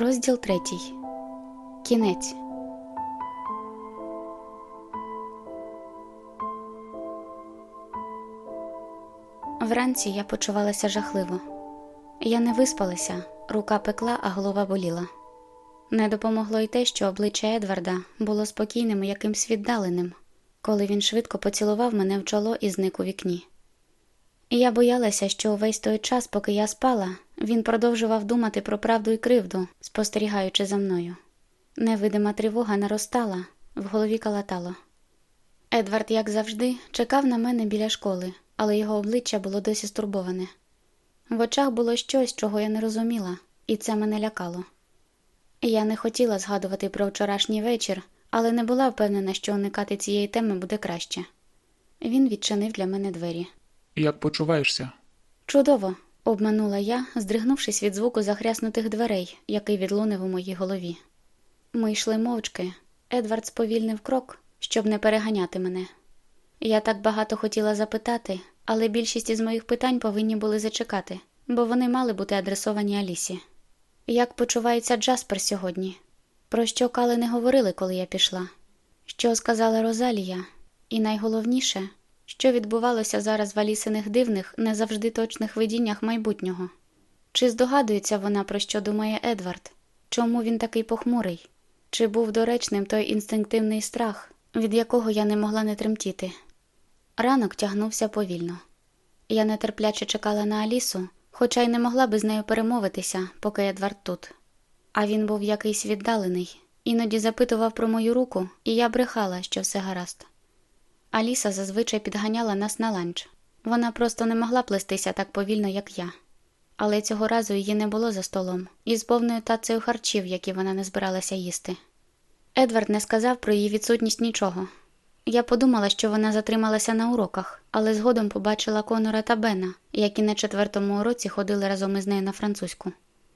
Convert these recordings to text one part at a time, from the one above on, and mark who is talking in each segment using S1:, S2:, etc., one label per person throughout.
S1: Розділ третій. Кінець. Вранці я почувалася жахливо. Я не виспалася, рука пекла, а голова боліла. Не допомогло й те, що обличчя Едварда було спокійним і якимсь віддаленим, коли він швидко поцілував мене в чоло і зник у вікні. Я боялася, що увесь той час, поки я спала, він продовжував думати про правду і кривду, спостерігаючи за мною. Невидима тривога наростала, в голові калатало. Едвард, як завжди, чекав на мене біля школи, але його обличчя було досі стурбоване. В очах було щось, чого я не розуміла, і це мене лякало. Я не хотіла згадувати про вчорашній вечір, але не була впевнена, що уникати цієї теми буде краще. Він відчинив для мене двері.
S2: Як почуваєшся?
S1: Чудово, обманула я, здригнувшись від звуку захряснутих дверей, який відлунив у моїй голові. Ми йшли мовчки. Едвард сповільнив крок, щоб не переганяти мене. Я так багато хотіла запитати, але більшість із моїх питань повинні були зачекати, бо вони мали бути адресовані Алісі. Як почувається Джаспер сьогодні? Про що Кали не говорили, коли я пішла? Що сказала Розалія? І найголовніше, що відбувалося зараз в Алісиних дивних, не завжди точних видіннях майбутнього? Чи здогадується вона, про що думає Едвард? Чому він такий похмурий? Чи був доречним той інстинктивний страх, від якого я не могла не тремтіти? Ранок тягнувся повільно. Я нетерпляче чекала на Алісу, хоча й не могла би з нею перемовитися, поки Едвард тут. А він був якийсь віддалений, іноді запитував про мою руку, і я брехала, що все гаразд. Аліса зазвичай підганяла нас на ланч. Вона просто не могла плестися так повільно, як я. Але цього разу її не було за столом, із повною тацею харчів, які вона не збиралася їсти. Едвард не сказав про її відсутність нічого. Я подумала, що вона затрималася на уроках, але згодом побачила Конора та Бена, які на четвертому уроці ходили разом із нею на французьку.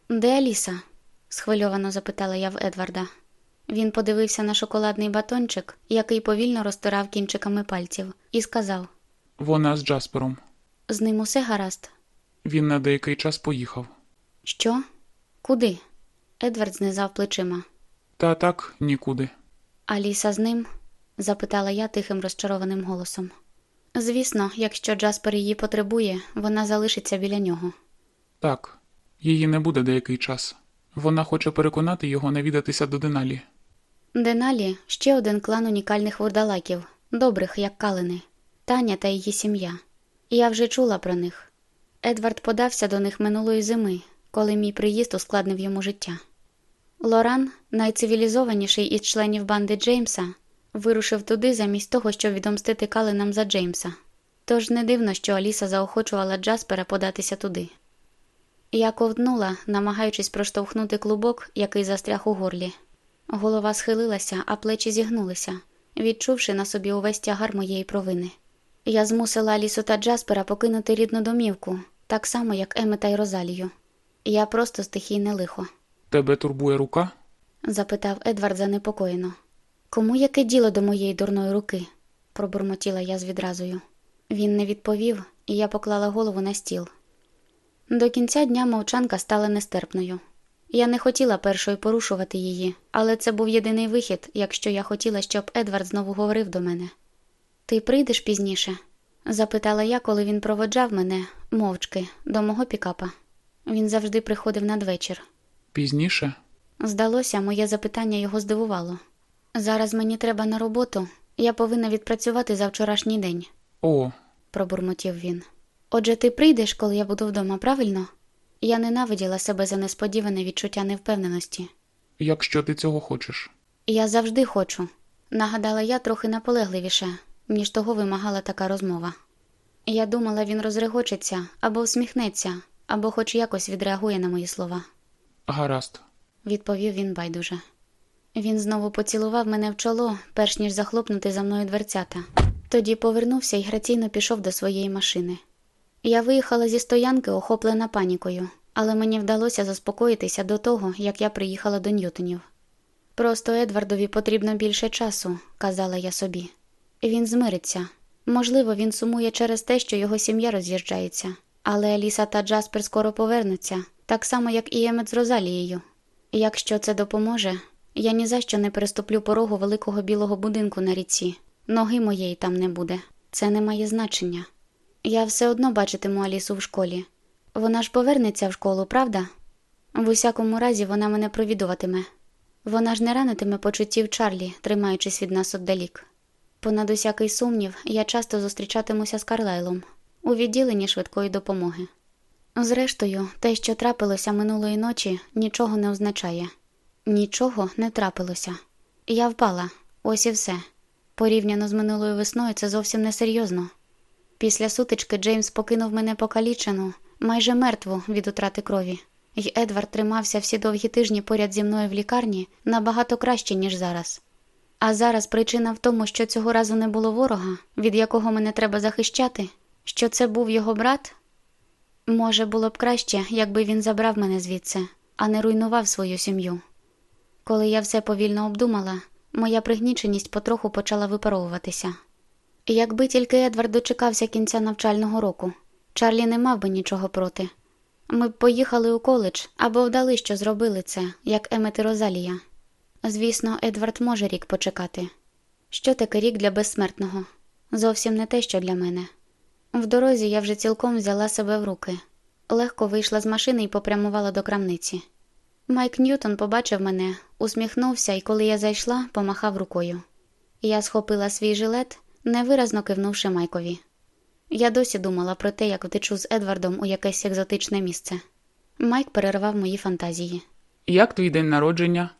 S1: Де Аліса? схвильовано запитала я в Едварда. Він подивився на шоколадний батончик, який повільно розтирав кінчиками пальців, і сказав:
S2: Вона з Джаспером.
S1: З ним усе гаразд.
S2: Він на деякий час поїхав.
S1: Що? Куди? Едвард знизав плечима.
S2: Та так нікуди.
S1: Аліса з ним? запитала я тихим розчарованим голосом. Звісно, якщо Джаспер її потребує, вона залишиться біля нього.
S2: Так, її не буде деякий час. Вона хоче переконати його навідатися до Деналі.
S1: Деналі ще один клан унікальних вурдалаків, добрих, як калини, Таня та її сім'я. Я вже чула про них. Едвард подався до них минулої зими, коли мій приїзд ускладнив йому життя. Лоран, найцивілізованіший із членів банди Джеймса, вирушив туди замість того, щоб відомстити Калинам за Джеймса. Тож не дивно, що Аліса заохочувала Джаспера податися туди. Я ковтнула, намагаючись проштовхнути клубок, який застряг у горлі. Голова схилилася, а плечі зігнулися, відчувши на собі увесь тягар моєї провини. Я змусила Алісу та Джаспера покинути рідну домівку, так само, як Емета й Розалію. Я просто стихійне лихо.
S2: Тебе турбує рука?
S1: запитав Едвард занепокоєно. Кому яке діло до моєї дурної руки? пробурмотіла я з відразою. Він не відповів, і я поклала голову на стіл. До кінця дня мовчанка стала нестерпною. Я не хотіла першою порушувати її, але це був єдиний вихід, якщо я хотіла, щоб Едвард знову говорив до мене. Ти прийдеш пізніше? запитала я, коли він проводжав мене, мовчки, до мого пікапа. Він завжди приходив надвечір.
S2: Пізніше?
S1: Здалося, моє запитання його здивувало. Зараз мені треба на роботу, я повинна відпрацювати за вчорашній день,
S2: О,
S1: пробурмотів він. Отже, ти прийдеш, коли я буду вдома, правильно? Я ненавиділа себе за несподіване відчуття невпевненості.
S2: якщо ти цього хочеш.
S1: Я завжди хочу, нагадала я трохи наполегливіше, ніж того вимагала така розмова. Я думала, він розрегочеться або всміхнеться, або хоч якось відреагує на мої слова,
S2: Гаразд.
S1: відповів він байдуже. Він знову поцілував мене в чоло, перш ніж захлопнути за мною дверцята. Тоді повернувся і граційно пішов до своєї машини. Я виїхала зі стоянки, охоплена панікою, але мені вдалося заспокоїтися до того, як я приїхала до Ньютонів. Просто Едвардові потрібно більше часу, казала я собі. Він змириться. Можливо, він сумує через те, що його сім'я роз'їжджається, але Аліса та Джаспер скоро повернуться, так само, як і Емет з Розалією. Якщо це допоможе, я ні за що не переступлю порогу великого білого будинку на ріці. Ноги моєї там не буде. Це не має значення. Я все одно бачитиму Алісу в школі. Вона ж повернеться в школу, правда? В усякому разі, вона мене провідуватиме. Вона ж не ранитиме почуттів Чарлі, тримаючись від нас отдалік. Понад усякий сумнів, я часто зустрічатимуся з Карлайлом у відділенні швидкої допомоги. Зрештою, те, що трапилося минулої ночі, нічого не означає. Нічого не трапилося. Я впала, ось і все. Порівняно з минулою весною це зовсім несерйозно. Після сутички Джеймс покинув мене покалічену, майже мертву від утрати крові, і Едвард тримався всі довгі тижні поряд зі мною в лікарні набагато краще, ніж зараз. А зараз причина в тому, що цього разу не було ворога, від якого мене треба захищати, що це був його брат. Може, було б краще, якби він забрав мене звідси, а не руйнував свою сім'ю. Коли я все повільно обдумала, моя пригніченість потроху почала випаровуватися. Якби тільки Едвард дочекався кінця навчального року, Чарлі не мав би нічого проти. Ми б поїхали у коледж або вдали, що зробили це, як Емет і Розалія. Звісно, Едвард може рік почекати. Що таке рік для безсмертного? Зовсім не те, що для мене. В дорозі я вже цілком взяла себе в руки, легко вийшла з машини і попрямувала до крамниці. Майк Ньютон побачив мене, усміхнувся і, коли я зайшла, помахав рукою. Я схопила свій жилет, невиразно кивнувши Майкові. Я досі думала про те, як втечу з Едвардом у якесь екзотичне місце. Майк перервав мої фантазії.
S2: Як твій день народження?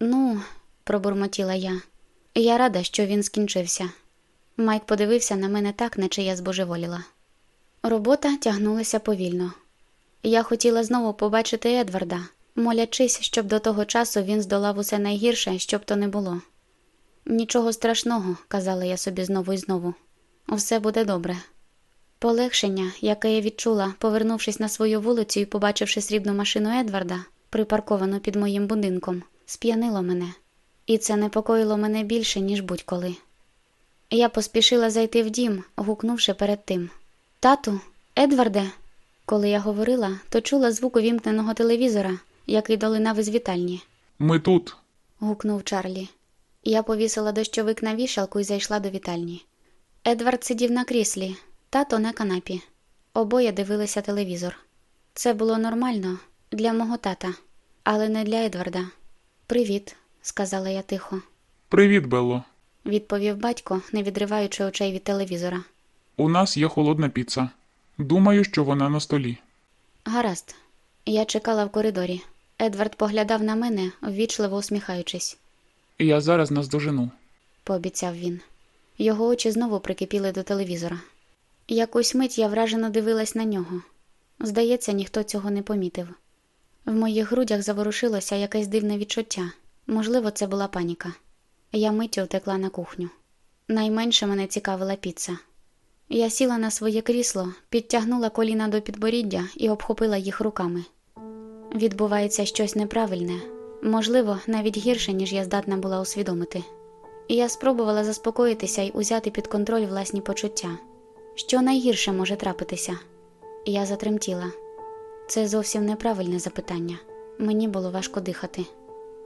S1: Ну, пробурмотіла я. Я рада, що він скінчився. Майк подивився на мене так, наче я збожеволіла. Робота тягнулася повільно. Я хотіла знову побачити Едварда, молячись, щоб до того часу він здолав усе найгірше, щоб то не було. Нічого страшного, казала я собі знову і знову. Все буде добре. Полегшення, яке я відчула, повернувшись на свою вулицю і побачивши срібну машину Едварда, припарковану під моїм будинком, сп'янило мене, і це непокоїло мене більше, ніж будь-коли. Я поспішила зайти в дім, гукнувши перед тим Тату, Едварде. Коли я говорила, то чула звук увімкненого телевізора, який долинав із вітальні,
S2: Ми тут.
S1: гукнув Чарлі. Я повісила дощовик на вішалку і зайшла до вітальні. Едвард сидів на кріслі, тато на канапі. Обоє дивилися телевізор. Це було нормально для мого тата, але не для Едварда. Привіт, сказала я тихо,
S2: Привіт, Белло.
S1: відповів батько, не відриваючи очей від телевізора.
S2: У нас є холодна піца. Думаю, що вона на столі.
S1: Гаразд. Я чекала в коридорі. Едвард поглядав на мене, ввічливо усміхаючись,
S2: Я зараз наздожену.
S1: пообіцяв він. Його очі знову прикипіли до телевізора. Якусь мить я вражено дивилась на нього. Здається, ніхто цього не помітив. В моїх грудях заворушилося якесь дивне відчуття. Можливо, це була паніка. Я миттю втекла на кухню. Найменше мене цікавила піца. Я сіла на своє крісло, підтягнула коліна до підборіддя і обхопила їх руками. Відбувається щось неправильне, можливо, навіть гірше, ніж я здатна була усвідомити. І я спробувала заспокоїтися і узяти під контроль власні почуття. Що найгірше може трапитися? Я затремтіла. Це зовсім неправильне запитання. Мені було важко дихати.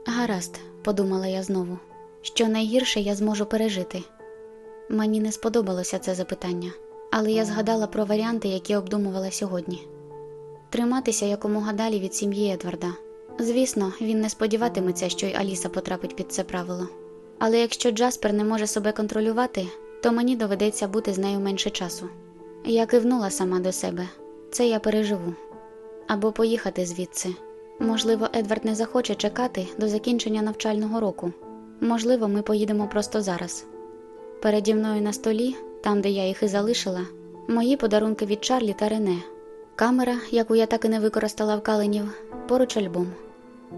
S1: Гаразд, подумала я знову, що найгірше я зможу пережити. Мені не сподобалося це запитання, але я згадала про варіанти, які обдумувала сьогодні. Триматися якомога далі від сім'ї Едварда. Звісно, він не сподіватиметься, що й Аліса потрапить під це правило. Але якщо Джаспер не може себе контролювати, то мені доведеться бути з нею менше часу. Я кивнула сама до себе це я переживу. Або поїхати звідси. Можливо, Едвард не захоче чекати до закінчення навчального року. Можливо, ми поїдемо просто зараз. Переді мною на столі, там де я їх і залишила, мої подарунки від Чарлі та Рене, камера, яку я так і не використала в каленів, поруч альбом.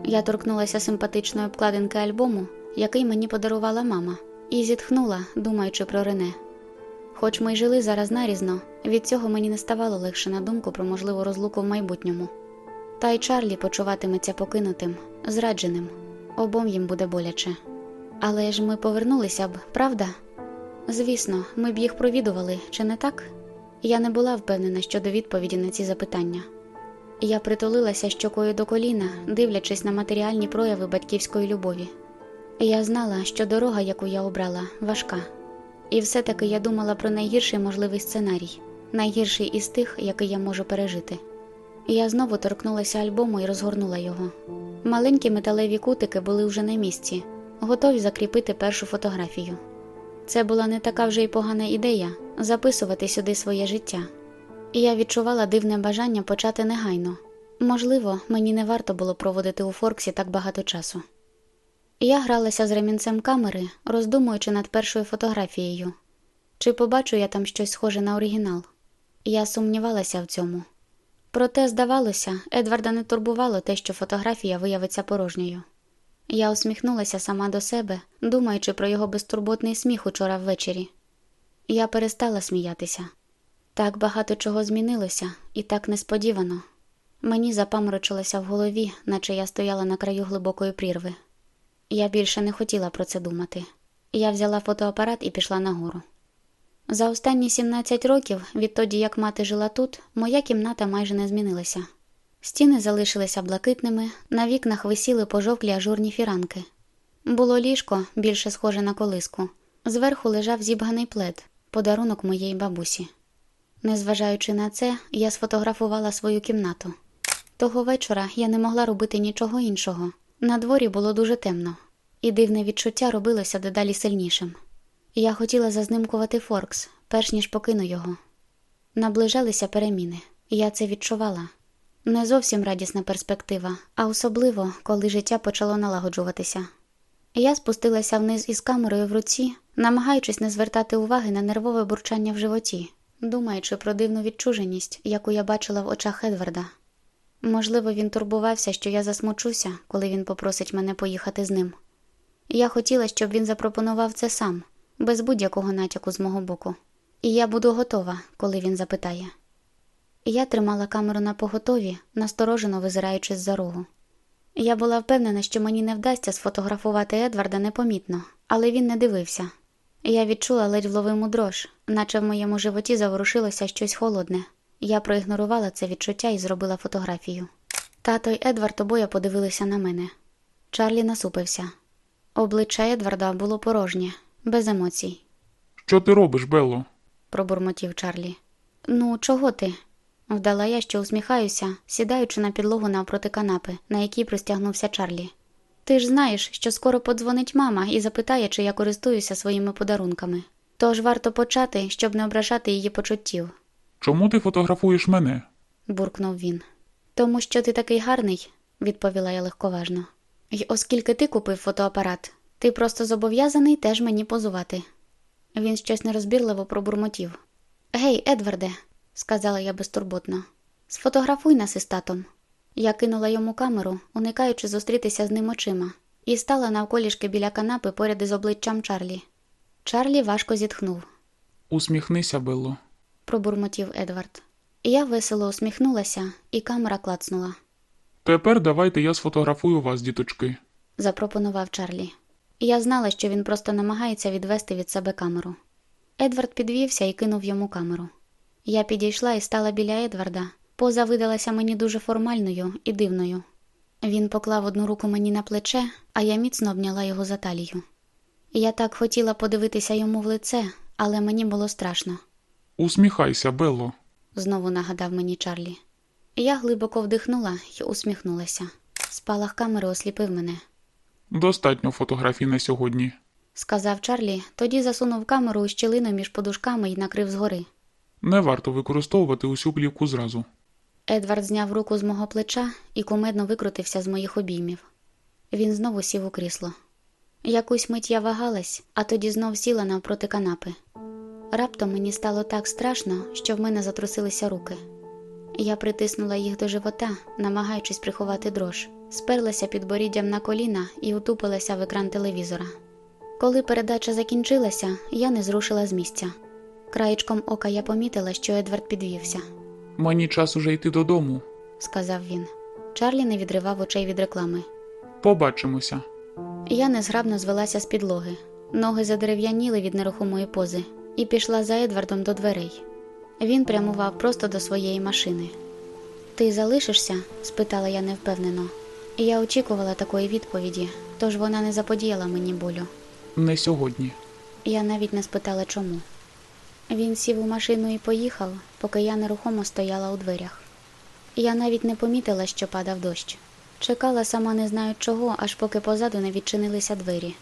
S1: Я торкнулася симпатичної обкладинки альбому, який мені подарувала мама, і зітхнула, думаючи про Рене. Хоч ми й жили зараз нарізно, від цього мені не ставало легше на думку про можливу розлуку в майбутньому. Та й Чарлі почуватиметься покинутим, зрадженим, обом їм буде боляче. Але ж ми повернулися б, правда? Звісно, ми б їх провідували, чи не так? Я не була впевнена щодо відповіді на ці запитання. Я притулилася щокою до коліна, дивлячись на матеріальні прояви батьківської любові. Я знала, що дорога, яку я обрала, важка. І все-таки я думала про найгірший можливий сценарій, найгірший із тих, який я можу пережити. Я знову торкнулася альбому і розгорнула його. Маленькі металеві кутики були вже на місці, готові закріпити першу фотографію. Це була не така вже й погана ідея записувати сюди своє життя. І я відчувала дивне бажання почати негайно. Можливо, мені не варто було проводити у Форксі так багато часу. Я гралася з ремінцем камери, роздумуючи над першою фотографією. Чи побачу я там щось схоже на оригінал? Я сумнівалася в цьому. Проте, здавалося, Едварда не турбувало те, що фотографія виявиться порожньою. Я усміхнулася сама до себе, думаючи про його безтурботний сміх учора ввечері. Я перестала сміятися. Так багато чого змінилося, і так несподівано. Мені запаморочилося в голові, наче я стояла на краю глибокої прірви. Я більше не хотіла про це думати. Я взяла фотоапарат і пішла нагору. За останні 17 років, відтоді як мати жила тут, моя кімната майже не змінилася. Стіни залишилися блакитними, на вікнах висіли пожовклі ажурні фіранки. Було ліжко, більше схоже на колиску. Зверху лежав зібганий плед, подарунок моєї бабусі. Незважаючи на це, я сфотографувала свою кімнату. Того вечора я не могла робити нічого іншого. На дворі було дуже темно, і дивне відчуття робилося дедалі сильнішим. Я хотіла зазнимкувати Форкс, перш ніж покину його. Наближалися переміни, я це відчувала. Не зовсім радісна перспектива, а особливо, коли життя почало налагоджуватися. Я спустилася вниз із камерою в руці, намагаючись не звертати уваги на нервове бурчання в животі, думаючи про дивну відчуженість, яку я бачила в очах Едварда. Можливо, він турбувався, що я засмучуся, коли він попросить мене поїхати з ним. Я хотіла, щоб він запропонував це сам, без будь-якого натяку з мого боку, і я буду готова, коли він запитає. Я тримала камеру на поготові, насторожено визираючи з-за рогу. Я була впевнена, що мені не вдасться сфотографувати Едварда непомітно, але він не дивився. Я відчула ледь вловиму дрож, наче в моєму животі заворушилося щось холодне. Я проігнорувала це відчуття і зробила фотографію. Тато й Едвард обоє подивилися на мене. Чарлі насупився. Обличчя Едварда було порожнє, без емоцій,
S2: Що ти робиш, Белло?
S1: пробурмотів Чарлі. Ну, чого ти? Вдала я, що усміхаюся, сідаючи на підлогу навпроти канапи, на якій простягнувся Чарлі. Ти ж знаєш, що скоро подзвонить мама і запитає, чи я користуюся своїми подарунками. Тож варто почати, щоб не ображати її почуттів,
S2: Чому ти фотографуєш мене?
S1: буркнув він. Тому що ти такий гарний, відповіла я легковажно. І оскільки ти купив фотоапарат, ти просто зобов'язаний теж мені позувати. Він щось нерозбірливо пробурмотів. Гей, Едварде, сказала я безтурботно, сфотографуй нас із татом. Я кинула йому камеру, уникаючи зустрітися з ним очима, і стала навколішки біля канапи поряд із обличчям Чарлі. Чарлі важко зітхнув,
S2: Усміхнися, Белло.
S1: пробурмотів Едвард. Я весело усміхнулася, і камера клацнула.
S2: Тепер давайте я сфотографую вас, діточки.
S1: запропонував Чарлі. Я знала, що він просто намагається відвести від себе камеру. Едвард підвівся і кинув йому камеру. Я підійшла і стала біля Едварда. Поза видалася мені дуже формальною і дивною. Він поклав одну руку мені на плече, а я міцно обняла його за талію. Я так хотіла подивитися йому в лице, але мені було страшно,
S2: Усміхайся, Белло.
S1: знову нагадав мені Чарлі. Я глибоко вдихнула і усміхнулася. Спалах камери осліпив мене.
S2: Достатньо фотографій на сьогодні.
S1: сказав Чарлі, тоді засунув камеру у щілину між подушками і накрив згори.
S2: Не варто використовувати усю плівку зразу.
S1: Едвард зняв руку з мого плеча і кумедно викрутився з моїх обіймів. Він знову сів у крісло. Якусь мить я вагалась, а тоді знов сіла навпроти канапи. Раптом мені стало так страшно, що в мене затрусилися руки. Я притиснула їх до живота, намагаючись приховати дрож, сперлася підборіддям на коліна і утупилася в екран телевізора. Коли передача закінчилася, я не зрушила з місця. Краєчком ока я помітила, що Едвард підвівся.
S2: Мені час уже йти додому.
S1: сказав він. Чарлі не відривав очей від реклами.
S2: Побачимося.
S1: Я незграбно звелася з підлоги. Ноги задерев'яніли від нерухомої пози і пішла за Едвардом до дверей. Він прямував просто до своєї машини. Ти залишишся? спитала я невпевнено. Я очікувала такої відповіді, тож вона не заподіяла мені болю.
S2: Не сьогодні.
S1: Я навіть не спитала чому. Він сів у машину і поїхав, поки я нерухомо стояла у дверях. Я навіть не помітила, що падав дощ. Чекала сама не знаю чого, аж поки позаду не відчинилися двері.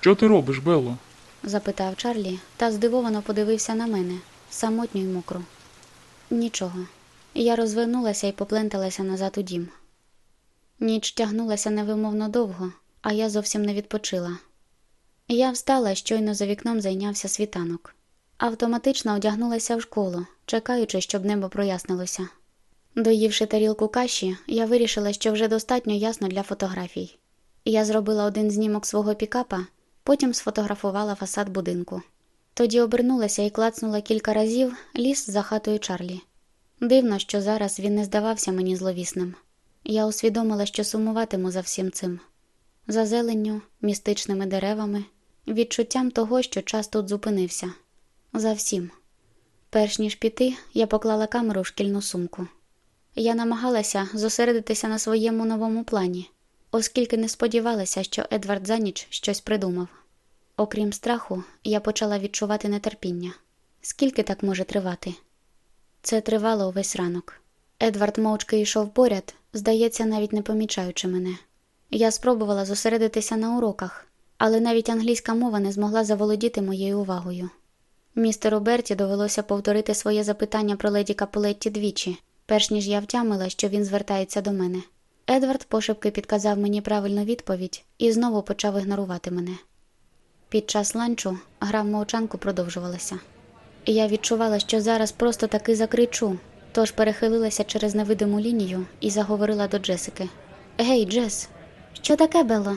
S2: Що ти робиш, Белло?
S1: запитав Чарлі та здивовано подивився на мене, самотню й мокру. Нічого. Я розвернулася і попленталася назад у дім. Ніч тягнулася невимовно довго, а я зовсім не відпочила. Я встала, щойно за вікном зайнявся світанок. Автоматично одягнулася в школу, чекаючи, щоб небо прояснилося. Доївши тарілку каші, я вирішила, що вже достатньо ясно для фотографій. Я зробила один знімок свого пікапа, потім сфотографувала фасад будинку. Тоді обернулася і клацнула кілька разів ліс за хатою Чарлі. Дивно, що зараз він не здавався мені зловісним. Я усвідомила, що сумуватиму за всім цим за зеленню, містичними деревами, відчуттям того, що час тут зупинився. За всім. Перш ніж піти, я поклала камеру в шкільну сумку. Я намагалася зосередитися на своєму новому плані, оскільки не сподівалася, що Едвард за ніч щось придумав. Окрім страху, я почала відчувати нетерпіння. Скільки так може тривати? Це тривало увесь ранок. Едвард мовчки йшов поряд, здається, навіть не помічаючи мене. Я спробувала зосередитися на уроках, але навіть англійська мова не змогла заволодіти моєю увагою. Містеру Берті довелося повторити своє запитання про леді Капулетті двічі, перш ніж я втямила, що він звертається до мене. Едвард пошепки підказав мені правильну відповідь і знову почав ігнорувати мене. Під час ланчу гра в мовчанку продовжувалася. Я відчувала, що зараз просто таки закричу, тож перехилилася через невидиму лінію і заговорила до Джесики. Гей, Джес, що таке, Белло?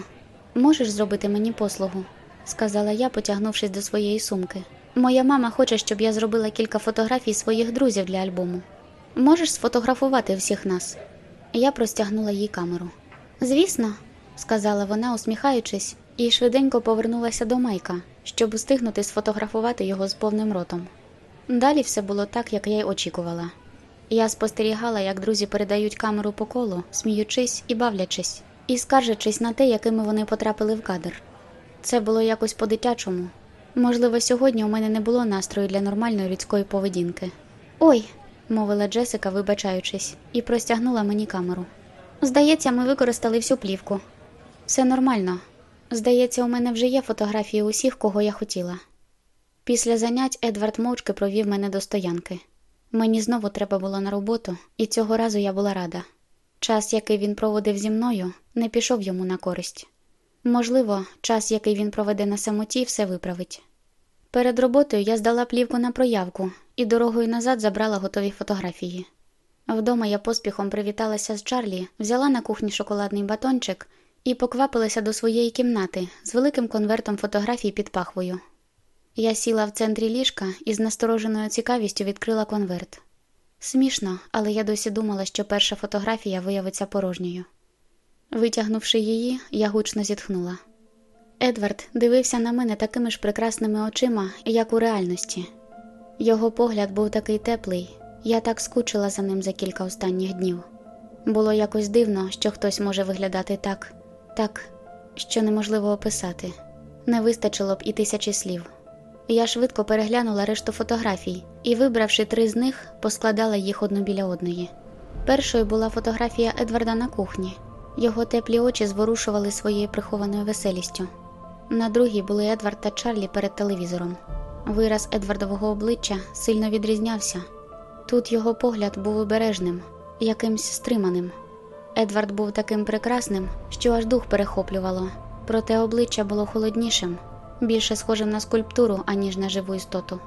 S1: Можеш зробити мені послугу? сказала я, потягнувшись до своєї сумки. Моя мама хоче, щоб я зробила кілька фотографій своїх друзів для альбому. Можеш сфотографувати всіх нас? Я простягнула їй камеру. Звісно, сказала вона, усміхаючись, і швиденько повернулася до Майка, щоб устигнути сфотографувати його з повним ротом. Далі все було так, як я й очікувала. Я спостерігала, як друзі передають камеру по колу, сміючись і бавлячись, і скаржачись на те, якими вони потрапили в кадр. Це було якось по-дитячому. Можливо, сьогодні у мене не було настрою для нормальної людської поведінки. Ой, мовила Джесика, вибачаючись, і простягнула мені камеру. Здається, ми використали всю плівку. Все нормально. Здається, у мене вже є фотографії усіх, кого я хотіла. Після занять Едвард мовчки провів мене до стоянки. Мені знову треба було на роботу, і цього разу я була рада. Час, який він проводив зі мною, не пішов йому на користь. Можливо, час, який він проведе на самоті, все виправить. Перед роботою я здала плівку на проявку і дорогою назад забрала готові фотографії. Вдома я поспіхом привіталася з Чарлі, взяла на кухні шоколадний батончик і поквапилася до своєї кімнати з великим конвертом фотографій під пахвою. Я сіла в центрі ліжка і з настороженою цікавістю відкрила конверт. Смішно, але я досі думала, що перша фотографія виявиться порожньою. Витягнувши її, я гучно зітхнула. Едвард дивився на мене такими ж прекрасними очима, як у реальності. Його погляд був такий теплий, я так скучила за ним за кілька останніх днів. Було якось дивно, що хтось може виглядати так, так, що неможливо описати. Не вистачило б і тисячі слів. Я швидко переглянула решту фотографій і, вибравши три з них, поскладала їх одну біля одної. Першою була фотографія Едварда на кухні. Його теплі очі зворушували своєю прихованою веселістю. На другій були Едвард та Чарлі перед телевізором. Вираз Едвардового обличчя сильно відрізнявся. Тут його погляд був обережним, якимсь стриманим. Едвард був таким прекрасним, що аж дух перехоплювало, проте обличчя було холоднішим, більше схожим на скульптуру, аніж на живу істоту.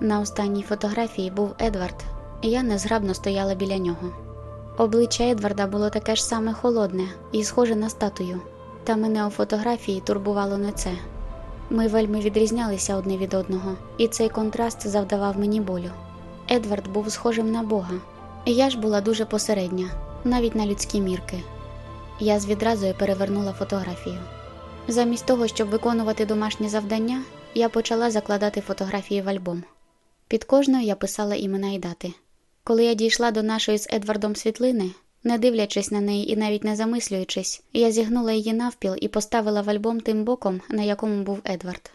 S1: На останній фотографії був Едвард, і я незграбно стояла біля нього. Обличчя Едварда було таке ж саме холодне і схоже на статую, та мене у фотографії турбувало не це. Ми вельми відрізнялися одне від одного, і цей контраст завдавав мені болю. Едвард був схожим на Бога, я ж була дуже посередня, навіть на людські мірки. Я з відразою перевернула фотографію. Замість того, щоб виконувати домашні завдання, я почала закладати фотографії в альбом. Під кожною я писала імена і дати. Коли я дійшла до нашої з Едвардом світлини, не дивлячись на неї і навіть не замислюючись, я зігнула її навпіл і поставила в альбом тим боком, на якому був Едвард.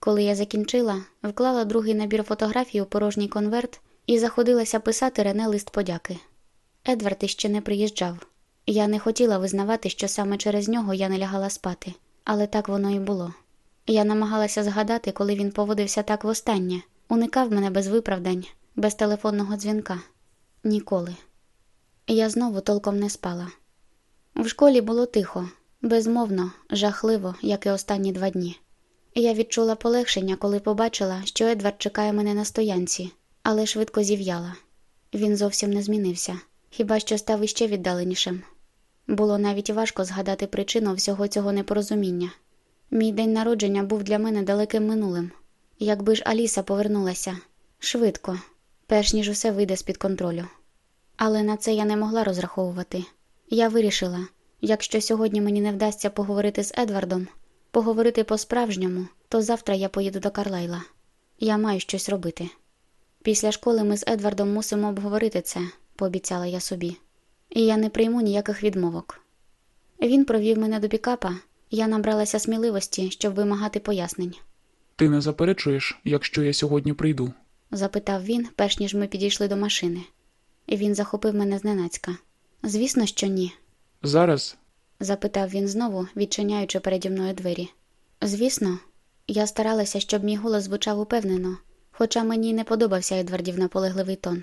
S1: Коли я закінчила, вклала другий набір фотографій у порожній конверт і заходилася писати Рене лист подяки. Едвард іще не приїжджав. Я не хотіла визнавати, що саме через нього я не лягала спати, але так воно і було. Я намагалася згадати, коли він поводився так востаннє, уникав мене без виправдань, без телефонного дзвінка. Ніколи. Я знову толком не спала. В школі було тихо, безмовно, жахливо, як і останні два дні. Я відчула полегшення, коли побачила, що Едвард чекає мене на стоянці, але швидко зів'яла. Він зовсім не змінився, хіба що став іще віддаленішим. Було навіть важко згадати причину всього цього непорозуміння. Мій день народження був для мене далеким минулим. Якби ж Аліса повернулася швидко, перш ніж усе вийде з-під контролю. Але на це я не могла розраховувати. Я вирішила, якщо сьогодні мені не вдасться поговорити з Едвардом, поговорити по-справжньому, то завтра я поїду до Карлайла. Я маю щось робити. Після школи ми з Едвардом мусимо обговорити це, пообіцяла я собі, і я не прийму ніяких відмовок. Він провів мене до пікапа, я набралася сміливості, щоб вимагати пояснень.
S2: Ти не заперечуєш, якщо я сьогодні прийду.
S1: Запитав він, перш ніж ми підійшли до машини. І він захопив мене зненацька. Звісно, що ні,
S2: Зараз
S1: запитав він знову, відчиняючи переді мною двері. Звісно, я старалася, щоб мій голос звучав упевнено, хоча мені не подобався Едвардів наполегливий тон.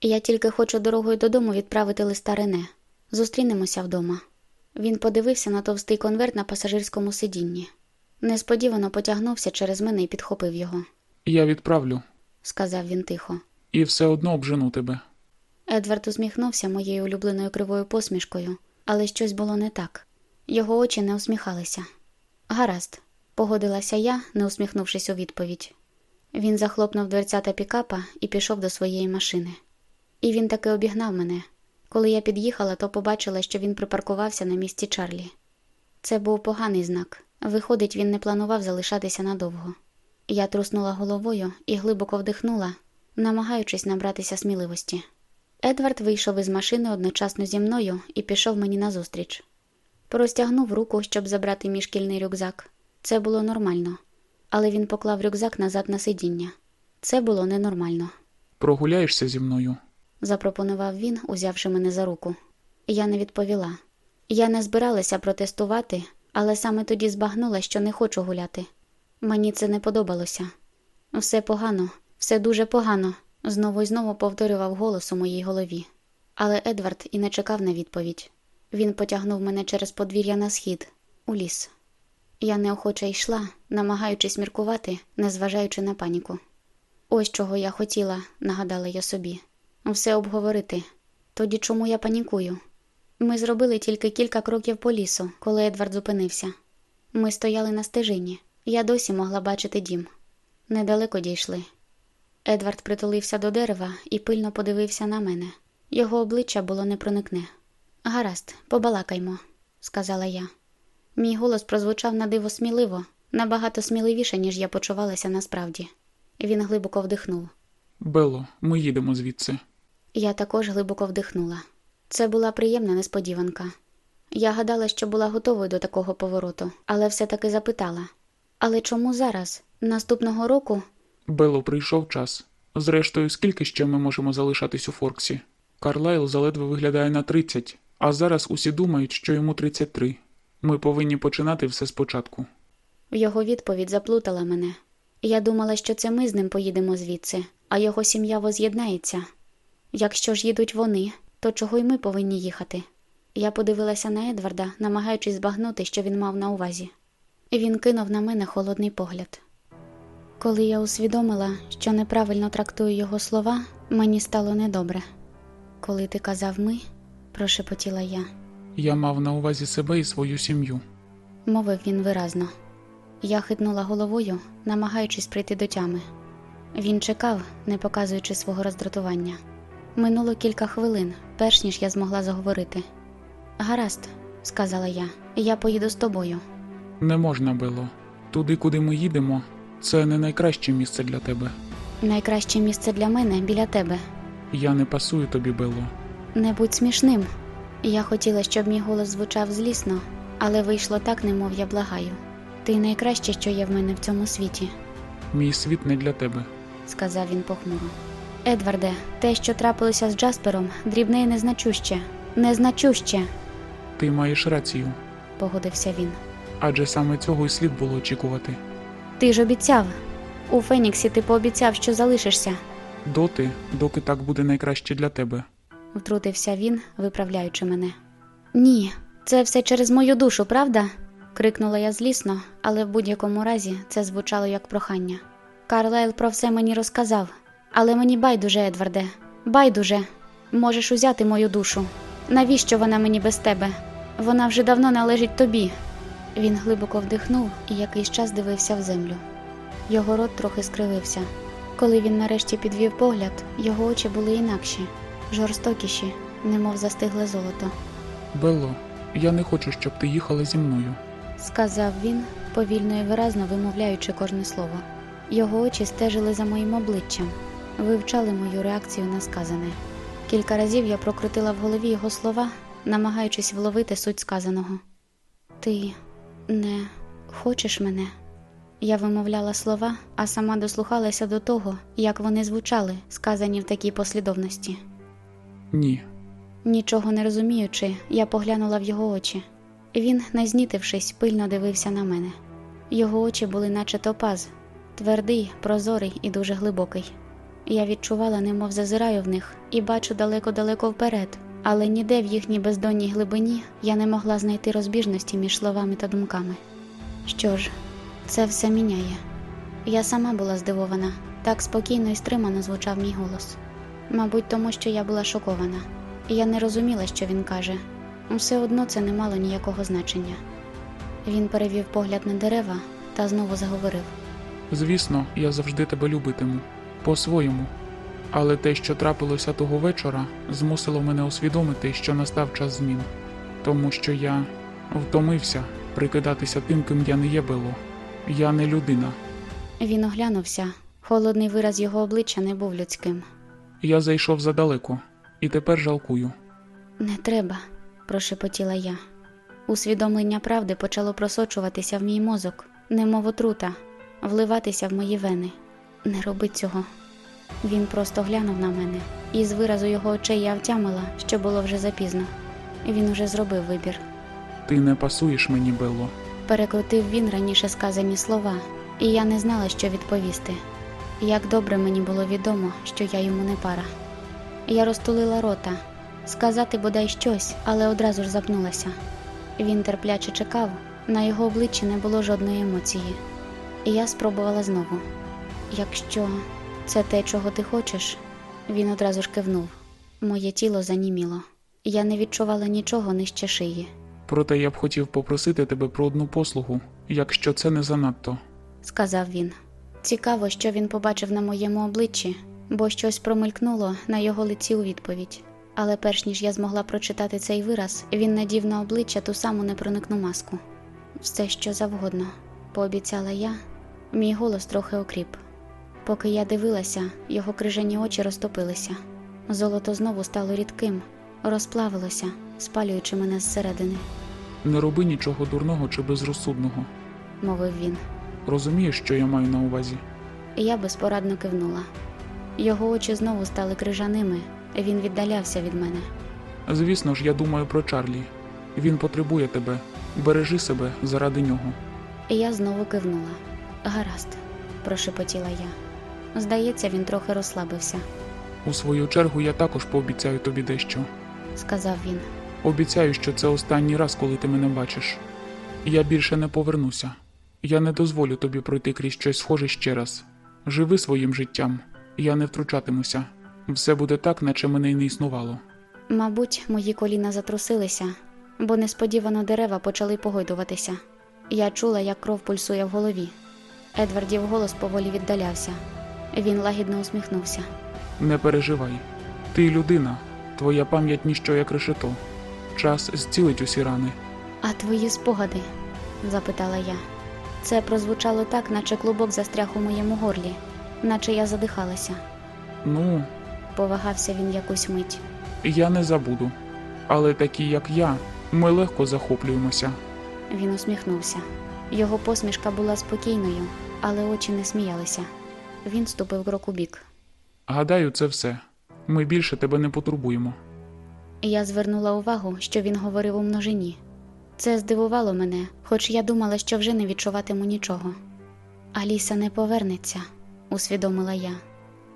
S1: Я тільки хочу дорогою додому відправити листа Рене. Зустрінемося вдома. Він подивився на товстий конверт на пасажирському сидінні. Несподівано потягнувся через мене і підхопив його,
S2: я відправлю,
S1: сказав він тихо.
S2: і все одно обжену тебе.
S1: Едвард усміхнувся моєю улюбленою кривою посмішкою, але щось було не так. Його очі не усміхалися. Гаразд, погодилася я, не усміхнувшись у відповідь. Він захлопнув дверцята пікапа і пішов до своєї машини. І він таки обігнав мене. Коли я під'їхала, то побачила, що він припаркувався на місці Чарлі. Це був поганий знак. Виходить, він не планував залишатися надовго. Я труснула головою і глибоко вдихнула, намагаючись набратися сміливості. Едвард вийшов із машини одночасно зі мною і пішов мені назустріч. Простягнув руку, щоб забрати мій шкільний рюкзак. Це було нормально, але він поклав рюкзак назад на сидіння. Це було ненормально,
S2: Прогуляєшся зі мною.
S1: запропонував він, узявши мене за руку. Я не відповіла. Я не збиралася протестувати, але саме тоді збагнула, що не хочу гуляти. Мені це не подобалося. Все погано, все дуже погано, знову і знову повторював голос у моїй голові. Але Едвард і не чекав на відповідь. Він потягнув мене через подвір'я на схід, у ліс. Я неохоче йшла, намагаючись міркувати, незважаючи на паніку. Ось чого я хотіла, нагадала я собі. Все обговорити. Тоді чому я панікую? Ми зробили тільки кілька кроків по лісу, коли Едвард зупинився. Ми стояли на стежині. Я досі могла бачити дім. Недалеко дійшли. Едвард притулився до дерева і пильно подивився на мене. Його обличчя було непроникне. Гаразд, побалакаймо, сказала я. Мій голос прозвучав на диво сміливо, набагато сміливіше, ніж я почувалася насправді. Він глибоко вдихнув.
S2: Белло, ми їдемо звідси.
S1: Я також глибоко вдихнула. Це була приємна несподіванка. Я гадала, що була готовою до такого повороту, але все-таки запитала: Але чому зараз? Наступного року?
S2: Белло, прийшов час. Зрештою, скільки ще ми можемо залишатись у Форксі? Карлайл заледве виглядає на 30, а зараз усі думають, що йому 33. Ми повинні починати все спочатку.
S1: Його відповідь заплутала мене. Я думала, що це ми з ним поїдемо звідси, а його сім'я воз'єднається. Якщо ж їдуть вони, то чого й ми повинні їхати? Я подивилася на Едварда, намагаючись збагнути, що він мав на увазі. Він кинув на мене холодний погляд. Коли я усвідомила, що неправильно трактую його слова, мені стало недобре. Коли ти казав ми, прошепотіла я,
S2: Я мав на увазі себе і свою сім'ю.
S1: мовив він виразно. Я хитнула головою, намагаючись прийти до тями. Він чекав, не показуючи свого роздратування. Минуло кілька хвилин, перш ніж я змогла заговорити. Гаразд, сказала я, я поїду з тобою.
S2: Не можна, Белло. Туди, куди ми їдемо, це не найкраще місце для тебе.
S1: Найкраще місце для мене біля тебе.
S2: Я не пасую тобі, Белло.
S1: Не будь смішним. Я хотіла, щоб мій голос звучав злісно, але вийшло так, немов я благаю. Ти найкраще, що є в мене в цьому світі,
S2: Мій світ не для тебе.
S1: сказав він похмуро. Едварде, те, що трапилося з Джаспером, дрібне і незначуще. Незначуще,
S2: Ти маєш рацію,
S1: погодився він.
S2: Адже саме цього й слід було очікувати.
S1: Ти ж обіцяв. У Феніксі ти пообіцяв, що залишишся,
S2: Доти, доки так буде найкраще для тебе.
S1: втрутився він, виправляючи мене. Ні, це все через мою душу, правда? крикнула я злісно, але в будь-якому разі це звучало як прохання. Карлайл про все мені розказав, але мені байдуже, Едварде, байдуже. Можеш узяти мою душу. Навіщо вона мені без тебе? Вона вже давно належить тобі. Він глибоко вдихнув і якийсь час дивився в землю. Його рот трохи скривився. Коли він нарешті підвів погляд, його очі були інакші, жорстокіші, немов застигле золото.
S2: Белло, я не хочу, щоб ти їхала зі мною.
S1: сказав він, повільно і виразно вимовляючи кожне слово. Його очі стежили за моїм обличчям, вивчали мою реакцію на сказане. Кілька разів я прокрутила в голові його слова, намагаючись вловити суть сказаного. Ти не хочеш мене? Я вимовляла слова, а сама дослухалася до того, як вони звучали, сказані в такій послідовності.
S2: Ні.
S1: Нічого не розуміючи, я поглянула в його очі. Він, не знітившись, пильно дивився на мене. Його очі були наче топаз, твердий, прозорий і дуже глибокий. Я відчувала, немов зазираю в них, і бачу далеко-далеко вперед, але ніде в їхній бездонній глибині я не могла знайти розбіжності між словами та думками. Що ж, це все міняє. Я сама була здивована, так спокійно і стримано звучав мій голос. Мабуть, тому що я була шокована. Я не розуміла, що він каже. Все одно це не мало ніякого значення. Він перевів погляд на дерева та знову заговорив.
S2: Звісно, я завжди тебе любитиму. По-своєму. Але те, що трапилося того вечора, змусило мене усвідомити, що настав час змін. Тому що я втомився прикидатися тим, ким я не є Бело. Я не людина.
S1: Він оглянувся. Холодний вираз його обличчя не був людським.
S2: Я зайшов задалеко, і тепер жалкую.
S1: Не треба, прошепотіла я. Усвідомлення правди почало просочуватися в мій мозок, немов отрута, вливатися в мої вени. Не роби цього. Він просто глянув на мене, і з виразу його очей я втямила, що було вже запізно. Він уже зробив вибір.
S2: Ти не пасуєш мені, Белло.
S1: Перекрутив він раніше сказані слова, і я не знала, що відповісти. Як добре мені було відомо, що я йому не пара. Я розтулила рота, сказати бодай щось, але одразу ж запнулася. Він терпляче чекав, на його обличчі не було жодної емоції. І я спробувала знову. Якщо це те, чого ти хочеш, він одразу ж кивнув. Моє тіло заніміло. Я не відчувала нічого нижче шиї.
S2: Проте я б хотів попросити тебе про одну послугу, якщо це не занадто.
S1: сказав він. Цікаво, що він побачив на моєму обличчі, бо щось промелькнуло на його лиці у відповідь. Але перш ніж я змогла прочитати цей вираз, він надів на обличчя ту саму непроникну маску. Все, що завгодно, пообіцяла я. Мій голос трохи окріп. Поки я дивилася, його крижані очі розтопилися. Золото знову стало рідким, розплавилося, спалюючи мене зсередини,
S2: Не роби нічого дурного чи безрозсудного.
S1: мовив він.
S2: Розумієш, що я маю на увазі?
S1: Я безпорадно кивнула. Його очі знову стали крижаними, він віддалявся від мене.
S2: Звісно ж, я думаю про Чарлі. Він потребує тебе. Бережи себе заради нього.
S1: Я знову кивнула. Гаразд, прошепотіла я. Здається, він трохи розслабився,
S2: У свою чергу я також пообіцяю тобі дещо.
S1: сказав він.
S2: Обіцяю, що це останній раз, коли ти мене бачиш. Я більше не повернуся. Я не дозволю тобі пройти крізь щось схоже ще раз. Живи своїм життям, я не втручатимуся. Все буде так, наче мене й не існувало.
S1: Мабуть, мої коліна затрусилися, бо несподівано дерева почали погойдуватися. Я чула, як кров пульсує в голові. Едвардів голос поволі віддалявся. Він лагідно усміхнувся.
S2: Не переживай. Ти людина, твоя пам'ять ніщо як решето. Час зцілить усі рани.
S1: А твої спогади? запитала я. Це прозвучало так, наче клубок застряг у моєму горлі, наче я задихалася.
S2: Ну,
S1: Повагався він якусь мить.
S2: Я не забуду. Але такі, як я, ми легко захоплюємося.
S1: Він усміхнувся. Його посмішка була спокійною, але очі не сміялися. Він ступив крок у бік.
S2: Гадаю, це все. Ми більше тебе не потурбуємо.
S1: Я звернула увагу, що він говорив у множині. Це здивувало мене, хоч я думала, що вже не відчуватиму нічого. Аліса не повернеться, усвідомила я.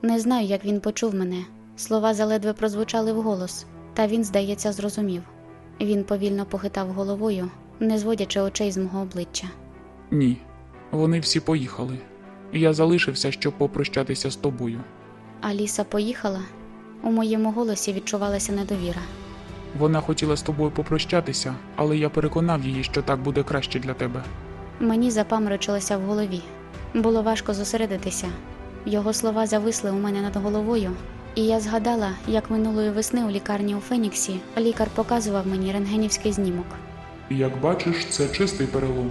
S1: Не знаю, як він почув мене. Слова заледве прозвучали вголос, та він, здається, зрозумів. Він повільно похитав головою, не зводячи очей з мого обличчя.
S2: Ні. Вони всі поїхали. Я залишився, щоб попрощатися з тобою.
S1: Аліса поїхала. У моєму голосі відчувалася недовіра.
S2: Вона хотіла з тобою попрощатися, але я переконав її, що так буде краще для тебе.
S1: Мені запаморочилося в голові. Було важко зосередитися. Його слова зависли у мене над головою, і я згадала, як минулої весни у лікарні у Феніксі лікар показував мені рентгенівський знімок.
S2: Як бачиш, це чистий перелом.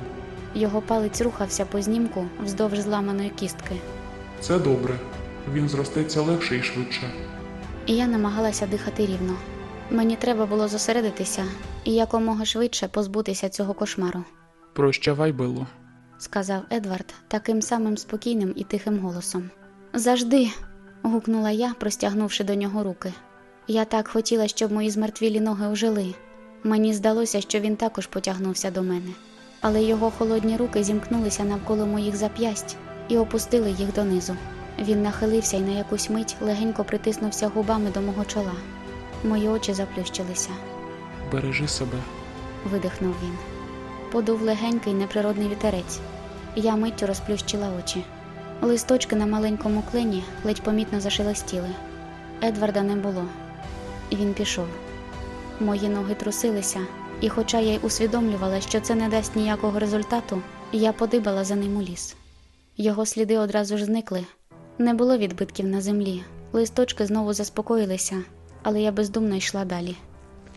S1: Його палець рухався по знімку вздовж зламаної кістки,
S2: Це добре. Він зростеться легше і швидше.
S1: і я намагалася дихати рівно. Мені треба було зосередитися і якомога швидше позбутися цього кошмару,
S2: Прощавай, Белло.
S1: сказав Едвард таким самим спокійним і тихим голосом. Завжди. гукнула я, простягнувши до нього руки. Я так хотіла, щоб мої змертвілі ноги ожили. Мені здалося, що він також потягнувся до мене, але його холодні руки зімкнулися навколо моїх зап'ясть і опустили їх донизу. Він нахилився і на якусь мить легенько притиснувся губами до мого чола. Мої очі заплющилися.
S2: Бережи себе.
S1: видихнув він. Подув легенький неприродний вітерець. Я миттю розплющила очі. Листочки на маленькому клені ледь помітно зашелестіли. Едварда не було. Він пішов. Мої ноги трусилися, і, хоча я й усвідомлювала, що це не дасть ніякого результату, я подибала за ним у ліс. Його сліди одразу ж зникли. Не було відбитків на землі. Листочки знову заспокоїлися, але я бездумно йшла далі.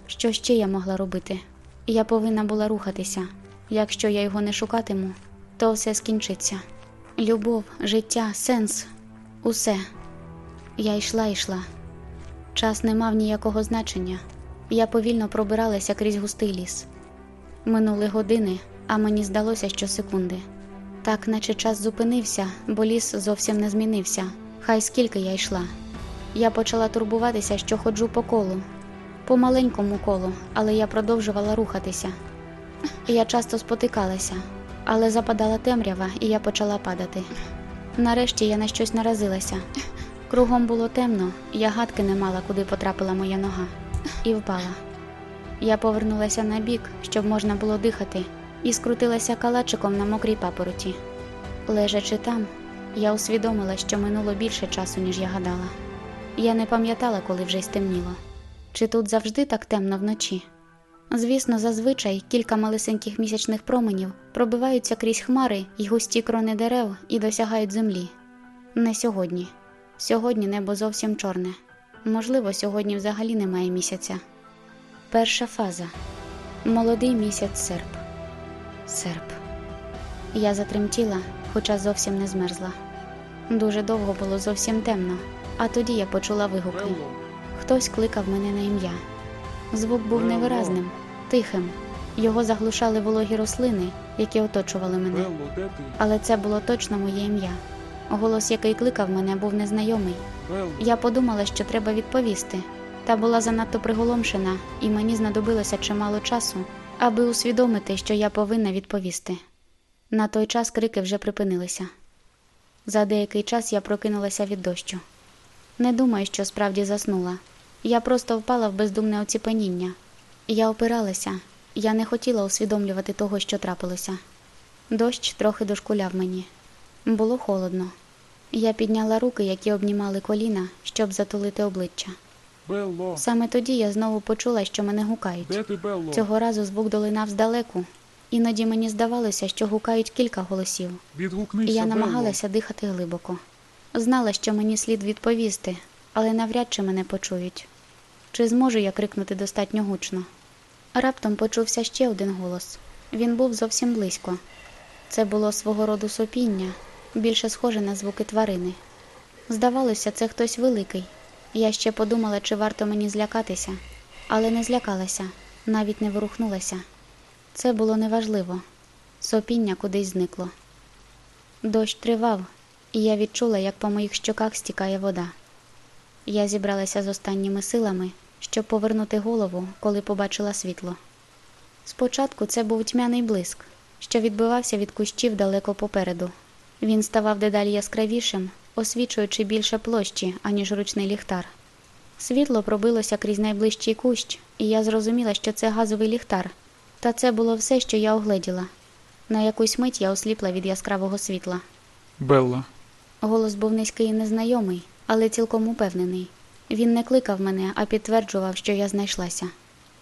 S1: Що ще я могла робити? Я повинна була рухатися. Якщо я його не шукатиму, то все скінчиться. Любов, життя, сенс усе. Я йшла, йшла. Час не мав ніякого значення. Я повільно пробиралася крізь густий ліс. Минули години, а мені здалося, що секунди. Так, наче час зупинився, бо ліс зовсім не змінився. Хай скільки я йшла. Я почала турбуватися, що ходжу по колу, по маленькому колу, але я продовжувала рухатися. Я часто спотикалася, але западала темрява, і я почала падати. Нарешті я на щось наразилася. Кругом було темно, я гадки не мала, куди потрапила моя нога, і впала. Я повернулася на бік, щоб можна було дихати, і скрутилася калачиком на мокрій папороті. Лежачи там, я усвідомила, що минуло більше часу, ніж я гадала. Я не пам'ятала, коли вже й стемніло. Чи тут завжди так темно вночі? Звісно, зазвичай кілька малесеньких місячних променів пробиваються крізь хмари й густі крони дерев і досягають землі. Не сьогодні. Сьогодні небо зовсім чорне. Можливо, сьогодні взагалі немає місяця. Перша фаза. Молодий місяць серп. Серп. Я затремтіла, хоча зовсім не змерзла. Дуже довго було зовсім темно, а тоді я почула вигуки. Хтось кликав мене на ім'я. Звук був невиразним, тихим. Його заглушали вологі рослини, які оточували мене. Але це було точно моє ім'я. Голос, який кликав мене, був незнайомий. Я подумала, що треба відповісти, та була занадто приголомшена, і мені знадобилося чимало часу, аби усвідомити, що я повинна відповісти. На той час крики вже припинилися. За деякий час я прокинулася від дощу. Не думаю, що справді заснула. Я просто впала в бездумне оціпеніння. Я опиралася, я не хотіла усвідомлювати того, що трапилося. Дощ трохи дошкуляв мені. Було холодно. Я підняла руки, які обнімали коліна, щоб затулити обличчя.
S2: Белло.
S1: Саме тоді я знову почула, що мене гукають.
S2: Де ти, Белло?
S1: Цього разу звук долинав здалеку. Іноді мені здавалося, що гукають кілька голосів,
S2: Відгукнися,
S1: я
S2: Белло.
S1: намагалася дихати глибоко. Знала, що мені слід відповісти, але навряд чи мене почують. Чи зможу я крикнути достатньо гучно? Раптом почувся ще один голос. Він був зовсім близько. Це було свого роду сопіння, більше схоже на звуки тварини. Здавалося, це хтось великий, Я ще подумала, чи варто мені злякатися, але не злякалася, навіть не ворухнулася. Це було неважливо. Сопіння кудись зникло. Дощ тривав, і я відчула, як по моїх щоках стікає вода. Я зібралася з останніми силами, щоб повернути голову, коли побачила світло. Спочатку це був тьмяний блиск, що відбивався від кущів далеко попереду. Він ставав дедалі яскравішим, освічуючи більше площі, аніж ручний ліхтар. Світло пробилося крізь найближчий кущ, і я зрозуміла, що це газовий ліхтар. Та це було все, що я огледіла. На якусь мить я осліпла від яскравого світла.
S2: Белла,
S1: Голос був низький і незнайомий, але цілком упевнений. Він не кликав мене, а підтверджував, що я знайшлася.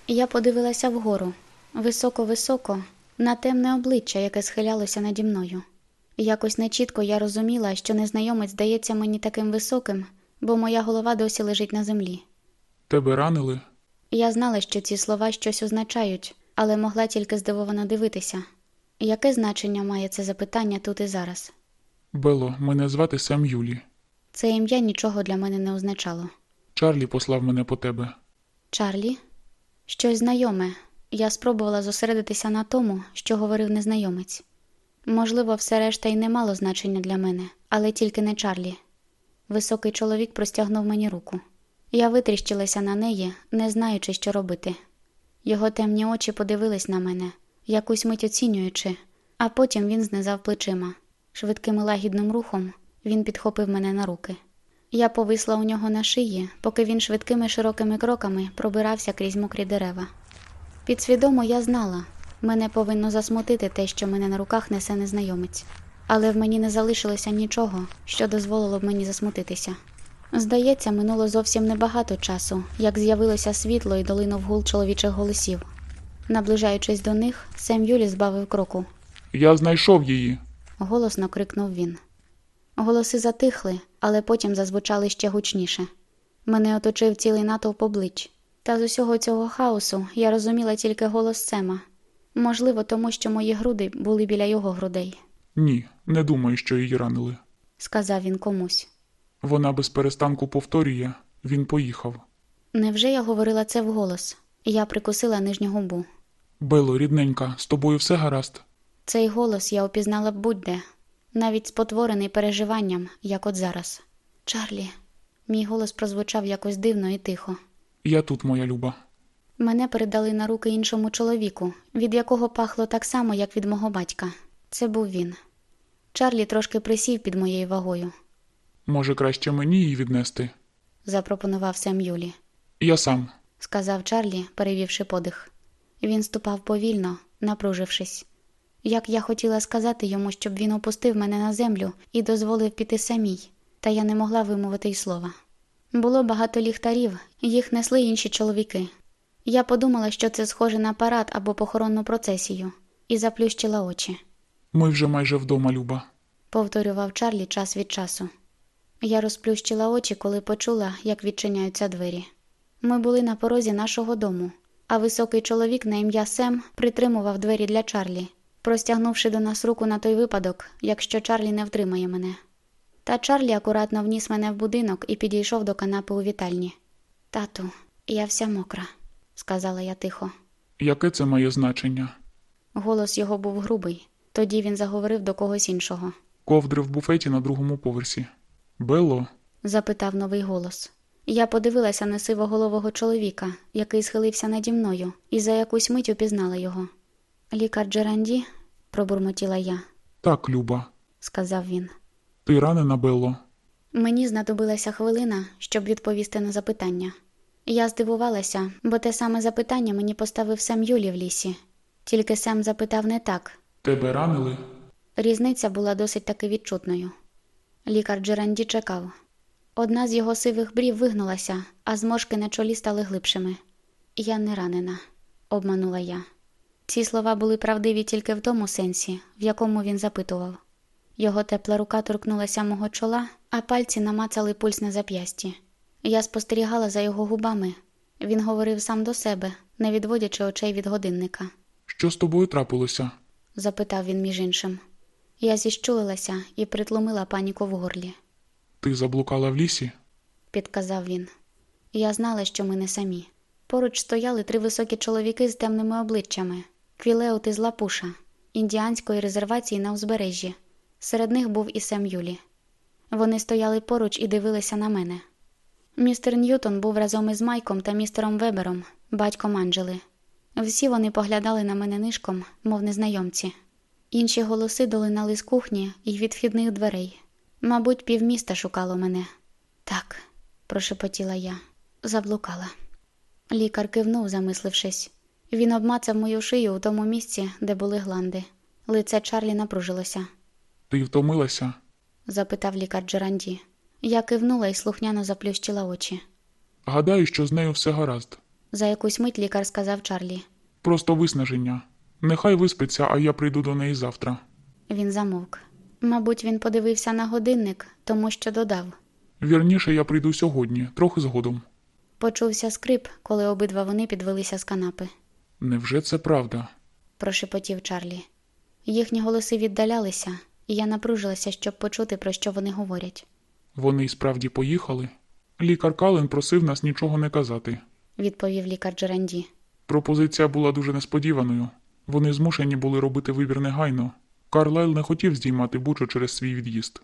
S1: Я подивилася вгору, високо-високо, на темне обличчя, яке схилялося наді мною. Якось нечітко я розуміла, що незнайомець здається мені таким високим, бо моя голова досі лежить на землі.
S2: тебе ранили?
S1: Я знала, що ці слова щось означають, але могла тільки здивовано дивитися. Яке значення має це запитання тут і зараз?
S2: Белло, мене звати Сем Юлі.
S1: Це ім'я нічого для мене не означало.
S2: Чарлі послав мене по тебе.
S1: Чарлі? Щось знайоме. Я спробувала зосередитися на тому, що говорив незнайомець. Можливо, все решта й не мало значення для мене, але тільки не Чарлі. Високий чоловік простягнув мені руку. Я витріщилася на неї, не знаючи, що робити. Його темні очі подивились на мене, якусь мить оцінюючи, а потім він знизав плечима. Швидким і лагідним рухом він підхопив мене на руки. Я повисла у нього на шиї, поки він швидкими широкими кроками пробирався крізь мокрі дерева. Підсвідомо я знала, мене повинно засмутити те, що мене на руках несе незнайомець, але в мені не залишилося нічого, що дозволило б мені засмутитися. Здається, минуло зовсім небагато часу, як з'явилося світло і долинув гул чоловічих голосів. Наближаючись до них, Сем Юлі збавив кроку.
S2: Я знайшов її.
S1: Голосно крикнув він. Голоси затихли, але потім зазвучали ще гучніше. Мене оточив цілий натовп облич. Та з усього цього хаосу я розуміла тільки голос Сема. Можливо, тому що мої груди були біля його грудей,
S2: Ні, не думаю, що її ранили.
S1: сказав він комусь.
S2: Вона без перестанку повторює, він поїхав.
S1: Невже я говорила це вголос? Я прикусила нижню губу.
S2: Белло, рідненька, з тобою все гаразд?
S1: Цей голос я опізнала б будь-де, навіть спотворений переживанням, як от зараз. Чарлі, мій голос прозвучав якось дивно і тихо.
S2: Я тут, моя люба.
S1: Мене передали на руки іншому чоловіку, від якого пахло так само, як від мого батька. Це був він. Чарлі трошки присів під моєю вагою,
S2: Може, краще мені її віднести?
S1: запропонував Сем Юлі.
S2: Я сам.
S1: сказав Чарлі, перевівши подих. Він ступав повільно, напружившись. Як я хотіла сказати йому, щоб він опустив мене на землю і дозволив піти самій, та я не могла вимовити й слова. Було багато ліхтарів, їх несли інші чоловіки. Я подумала, що це схоже на парад або похоронну процесію, і заплющила очі.
S2: Ми вже майже вдома, Люба.
S1: повторював Чарлі час від часу. Я розплющила очі, коли почула, як відчиняються двері. Ми були на порозі нашого дому, а високий чоловік на ім'я Сем притримував двері для Чарлі, простягнувши до нас руку на той випадок, якщо Чарлі не втримає мене. Та Чарлі акуратно вніс мене в будинок і підійшов до канапи у вітальні. Тату, я вся мокра, сказала я тихо.
S2: Яке це має значення?
S1: Голос його був грубий. Тоді він заговорив до когось іншого.
S2: Ковдри в буфеті на другому поверсі. Белло,
S1: запитав новий голос. Я подивилася на сивоголового чоловіка, який схилився наді мною, і за якусь мить упізнала його. Лікар Джеранді, пробурмотіла я,
S2: так, Люба.
S1: сказав він.
S2: Ти ранена, Белло?
S1: Мені знадобилася хвилина, щоб відповісти на запитання. Я здивувалася, бо те саме запитання мені поставив сам Юлі в лісі. Тільки Сем запитав не так.
S2: Тебе ранили?
S1: Різниця була досить таки відчутною. Лікар Джеранді чекав. Одна з його сивих брів вигнулася, а зморшки на чолі стали глибшими. Я не ранена, обманула я. Ці слова були правдиві тільки в тому сенсі, в якому він запитував. Його тепла рука торкнулася мого чола, а пальці намацали пульс на зап'ясті. Я спостерігала за його губами. Він говорив сам до себе, не відводячи очей від годинника.
S2: Що з тобою трапилося?
S1: запитав він між іншим. Я зіщулилася і притлумила паніку в горлі,
S2: Ти заблукала в лісі?
S1: підказав він. Я знала, що ми не самі. Поруч стояли три високі чоловіки з темними обличчями, квілеут із Лапуша, індіанської резервації на узбережжі. Серед них був і Сем Юлі. Вони стояли поруч і дивилися на мене. Містер Ньютон був разом із Майком та містером Вебером, батьком Анджели. Всі вони поглядали на мене нишком, мов незнайомці. Інші голоси долинали з кухні і від вхідних дверей. Мабуть, півміста шукало мене. Так, прошепотіла я, заблукала. Лікар кивнув, замислившись. Він обмацав мою шию у тому місці, де були гланди. Лице Чарлі напружилося.
S2: Ти втомилася?
S1: запитав лікар Джеранді. Я кивнула і слухняно заплющила очі.
S2: Гадаю, що з нею все гаразд.
S1: За якусь мить лікар сказав Чарлі.
S2: Просто виснаження. Нехай виспиться, а я прийду до неї завтра.
S1: Він замовк. Мабуть, він подивився на годинник, тому що додав.
S2: Вірніше, я прийду сьогодні, трохи згодом.
S1: Почувся скрип, коли обидва вони підвелися з канапи.
S2: Невже це правда?
S1: прошепотів Чарлі. Їхні голоси віддалялися, і я напружилася, щоб почути, про що вони говорять.
S2: Вони справді поїхали? Лікар Кален просив нас нічого не казати.
S1: Відповів лікар Джеранді.
S2: Пропозиція була дуже несподіваною. Вони змушені були робити вибір негайно. Карлайл не хотів здіймати бучу через свій від'їзд.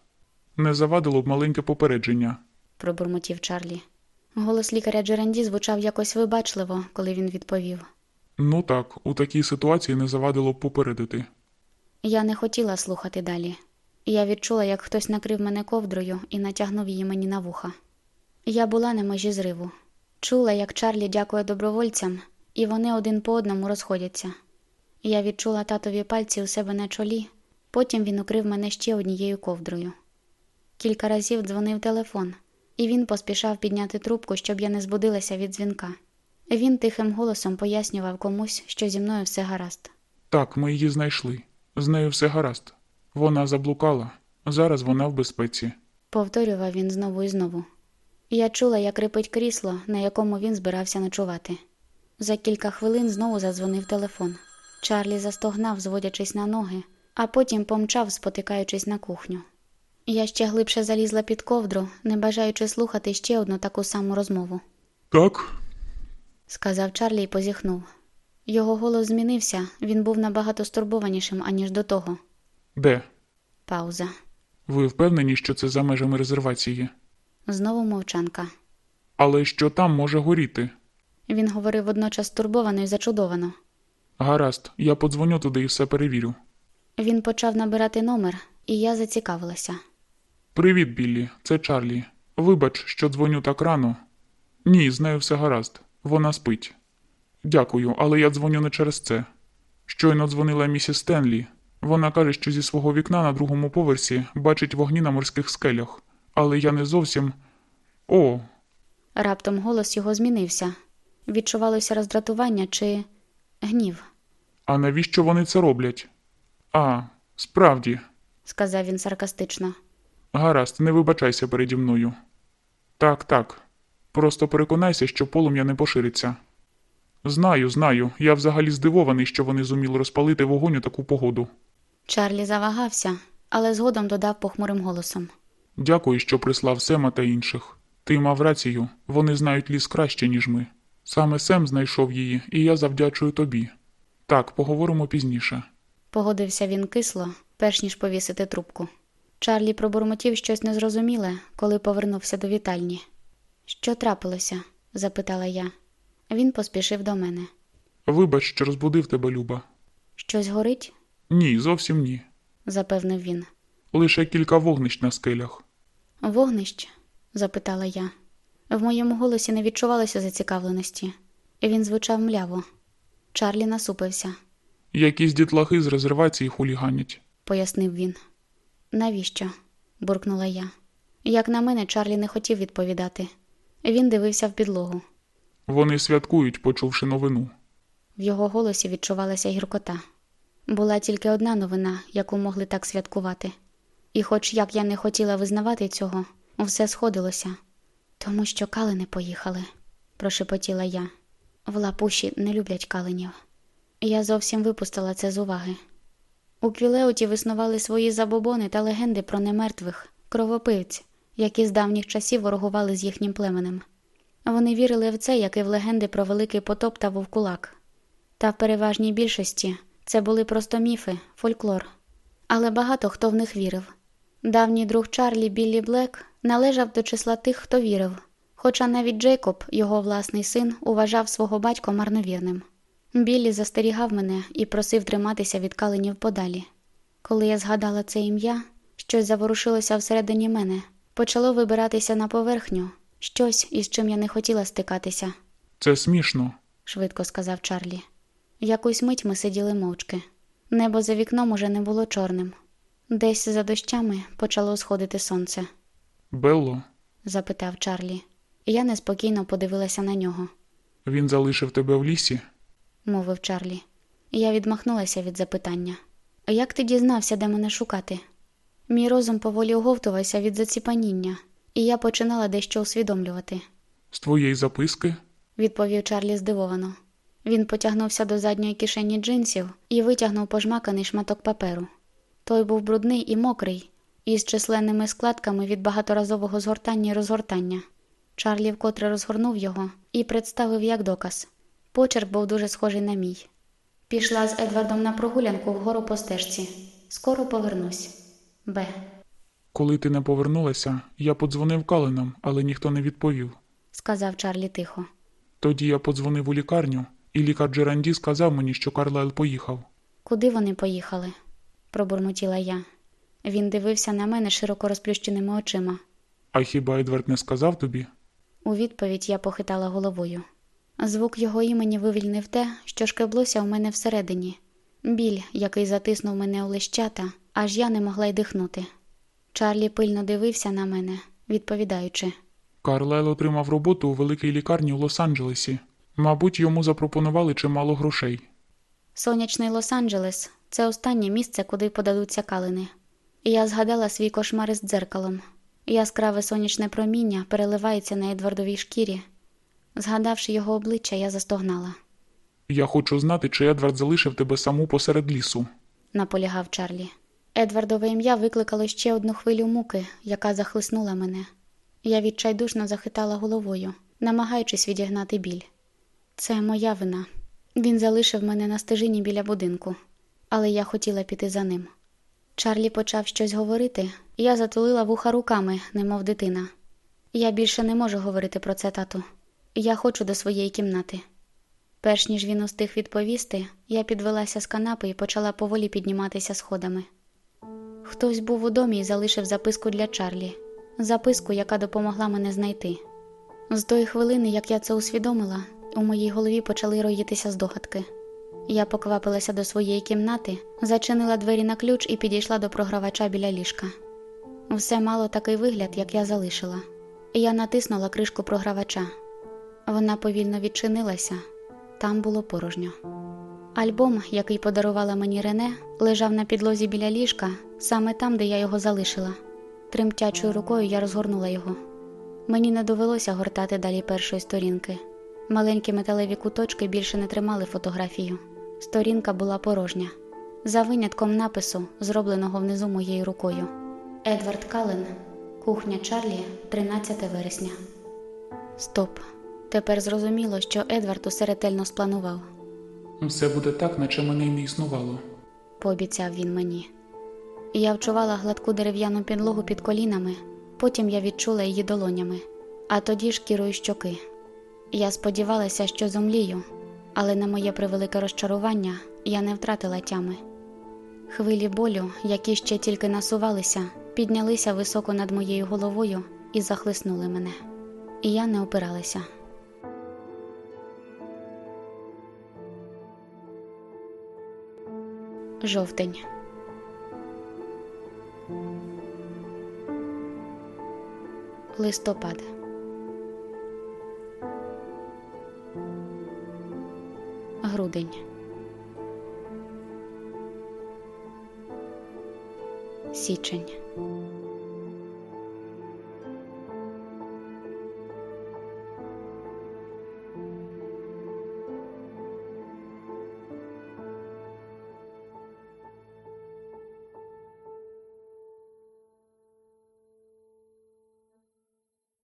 S2: Не завадило б маленьке попередження.
S1: пробурмотів Чарлі. Голос лікаря Джеранді звучав якось вибачливо, коли він відповів.
S2: Ну так, у такій ситуації не завадило б попередити.
S1: Я не хотіла слухати далі. Я відчула, як хтось накрив мене ковдрою і натягнув її мені на вуха. Я була на межі зриву. Чула, як Чарлі дякує добровольцям, і вони один по одному розходяться. Я відчула татові пальці у себе на чолі, потім він укрив мене ще однією ковдрою. Кілька разів дзвонив телефон, і він поспішав підняти трубку, щоб я не збудилася від дзвінка. Він тихим голосом пояснював комусь, що зі мною все гаразд.
S2: Так, ми її знайшли. З нею все гаразд. Вона заблукала. Зараз вона в безпеці.
S1: Повторював він знову і знову. Я чула, як рипить крісло, на якому він збирався ночувати. За кілька хвилин знову задзвонив телефон. Чарлі застогнав, зводячись на ноги, а потім помчав, спотикаючись на кухню. Я ще глибше залізла під ковдру, не бажаючи слухати ще одну таку саму розмову,
S2: Так,
S1: сказав Чарлі і позіхнув. Його голос змінився, він був набагато стурбованішим, аніж до того.
S2: Де?
S1: Пауза.
S2: Ви впевнені, що це за межами резервації?
S1: Знову мовчанка.
S2: Але що там може горіти?
S1: Він говорив водночас стурбовано і зачудовано.
S2: Гаразд, я подзвоню туди і все перевірю.
S1: Він почав набирати номер, і я зацікавилася.
S2: Привіт, Біллі, це Чарлі. Вибач, що дзвоню так рано. Ні, з нею все гаразд. Вона спить. Дякую, але я дзвоню не через це. Щойно дзвонила місіс Стенлі. Вона каже, що зі свого вікна на другому поверсі бачить вогні на морських скелях. Але я не зовсім. О,
S1: Раптом голос його змінився. Відчувалося роздратування чи гнів,
S2: а навіщо вони це роблять? А, справді.
S1: сказав він саркастично.
S2: Гаразд, не вибачайся переді мною. Так, так. Просто переконайся, що полум'я не пошириться. Знаю, знаю. Я взагалі здивований, що вони зуміли розпалити вогонь у таку погоду.
S1: Чарлі завагався, але згодом додав похмурим голосом.
S2: Дякую, що прислав Сема та інших. Ти мав рацію, вони знають ліс краще, ніж ми. Саме Сем знайшов її, і я завдячую тобі. Так, поговоримо пізніше.
S1: Погодився він кисло, перш ніж повісити трубку. Чарлі пробурмотів щось незрозуміле, коли повернувся до вітальні. Що трапилося? запитала я. Він поспішив до мене.
S2: Вибач, що розбудив тебе, Люба.
S1: Щось горить?
S2: Ні, зовсім ні.
S1: запевнив він.
S2: Лише кілька вогнищ на скелях.
S1: Вогнище? запитала я. В моєму голосі не відчувалося зацікавленості. Він звучав мляво. Чарлі насупився,
S2: Якісь дітлахи з резервації хуліганять.
S1: пояснив він. Навіщо? буркнула я. Як на мене, Чарлі не хотів відповідати. Він дивився в підлогу.
S2: Вони святкують, почувши новину.
S1: В його голосі відчувалася гіркота. Була тільки одна новина, яку могли так святкувати. І, хоч як я не хотіла визнавати цього, все сходилося. Тому що калини поїхали, прошепотіла я. В лапуші не люблять калинів. Я зовсім випустила це з уваги. У Квілеуті виснували свої забобони та легенди про немертвих, кровопивць, які з давніх часів ворогували з їхнім племенем. Вони вірили в це, як і в легенди про великий потоп та вовкулак. Та в переважній більшості це були просто міфи, фольклор. Але багато хто в них вірив. Давній друг Чарлі Біллі Блек належав до числа тих, хто вірив, хоча навіть Джейкоб, його власний син, уважав свого батька марновірним. Біллі застерігав мене і просив триматися від каленів подалі. Коли я згадала це ім'я, щось заворушилося всередині мене, почало вибиратися на поверхню, щось, із чим я не хотіла стикатися,
S2: Це смішно.
S1: швидко сказав Чарлі. Якусь мить ми сиділи мовчки. Небо за вікном уже не було чорним. Десь за дощами почало сходити сонце,
S2: Белло,
S1: запитав Чарлі. Я неспокійно подивилася на нього,
S2: він залишив тебе в лісі?
S1: мовив Чарлі. Я відмахнулася від запитання. Як ти дізнався, де мене шукати? Мій розум поволі оговтувався від заціпаніння, і я починала дещо усвідомлювати,
S2: З твоєї записки?
S1: відповів Чарлі здивовано. Він потягнувся до задньої кишені джинсів і витягнув пожмаканий шматок паперу. Той був брудний і мокрий, із численними складками від багаторазового згортання і розгортання. Чарлі вкотре розгорнув його і представив як доказ. Почерк був дуже схожий на мій. Пішла з Едвардом на прогулянку вгору по стежці. Скоро повернусь. Б.
S2: Коли ти не повернулася, я подзвонив Каленам, але ніхто не відповів.
S1: сказав Чарлі тихо.
S2: Тоді я подзвонив у лікарню, і лікар Джеранді сказав мені, що Карлайл поїхав.
S1: Куди вони поїхали? пробурмотіла я. Він дивився на мене широко розплющеними очима.
S2: А хіба Едвард не сказав тобі?
S1: У відповідь я похитала головою. Звук його імені вивільнив те, що шкреблося у мене всередині. Біль, який затиснув мене у лищата, аж я не могла й дихнути. Чарлі пильно дивився на мене, відповідаючи.
S2: Карлайл отримав роботу у великій лікарні у Лос-Анджелесі. Мабуть, йому запропонували чимало грошей.
S1: Сонячний Лос-Анджелес це останнє місце, куди подадуться калини. І Я згадала свій кошмар із дзеркалом. Яскраве сонячне проміння переливається на Едвардовій шкірі. Згадавши його обличчя, я застогнала.
S2: Я хочу знати, чи Едвард залишив тебе саму посеред лісу.
S1: наполягав Чарлі. Едвардове ім'я викликало ще одну хвилю муки, яка захлиснула мене. Я відчайдушно захитала головою, намагаючись відігнати біль. Це моя вина. Він залишив мене на стежині біля будинку, але я хотіла піти за ним. Чарлі почав щось говорити, я затулила вуха руками, немов дитина. Я більше не можу говорити про це, тату. Я хочу до своєї кімнати. Перш ніж він устиг відповісти, я підвелася з канапи і почала поволі підніматися сходами. Хтось був у домі і залишив записку для Чарлі, записку, яка допомогла мене знайти. З тої хвилини, як я це усвідомила, у моїй голові почали роїтися здогадки. Я поквапилася до своєї кімнати, зачинила двері на ключ і підійшла до програвача біля ліжка. Все мало такий вигляд, як я залишила. Я натиснула кришку програвача. Вона повільно відчинилася, там було порожньо. Альбом, який подарувала мені Рене, лежав на підлозі біля ліжка, саме там, де я його залишила. Тремтячою рукою я розгорнула його. Мені не довелося гортати далі першої сторінки. Маленькі металеві куточки більше не тримали фотографію. Сторінка була порожня, за винятком напису, зробленого внизу моєю рукою. Едвард Кален, кухня Чарлі, 13 вересня. Стоп. Тепер зрозуміло, що Едвард усе ретельно спланував,
S2: Все буде так, наче мене й не існувало.
S1: пообіцяв він мені. Я вчувала гладку дерев'яну підлогу під колінами, потім я відчула її долонями, а тоді шкірою щоки. Я сподівалася, що зумлію, але на моє превелике розчарування я не втратила тями. Хвилі болю, які ще тільки насувалися, піднялися високо над моєю головою і захлиснули мене. І я не опиралася. Жовтень. Листопад. Грудень. Січень.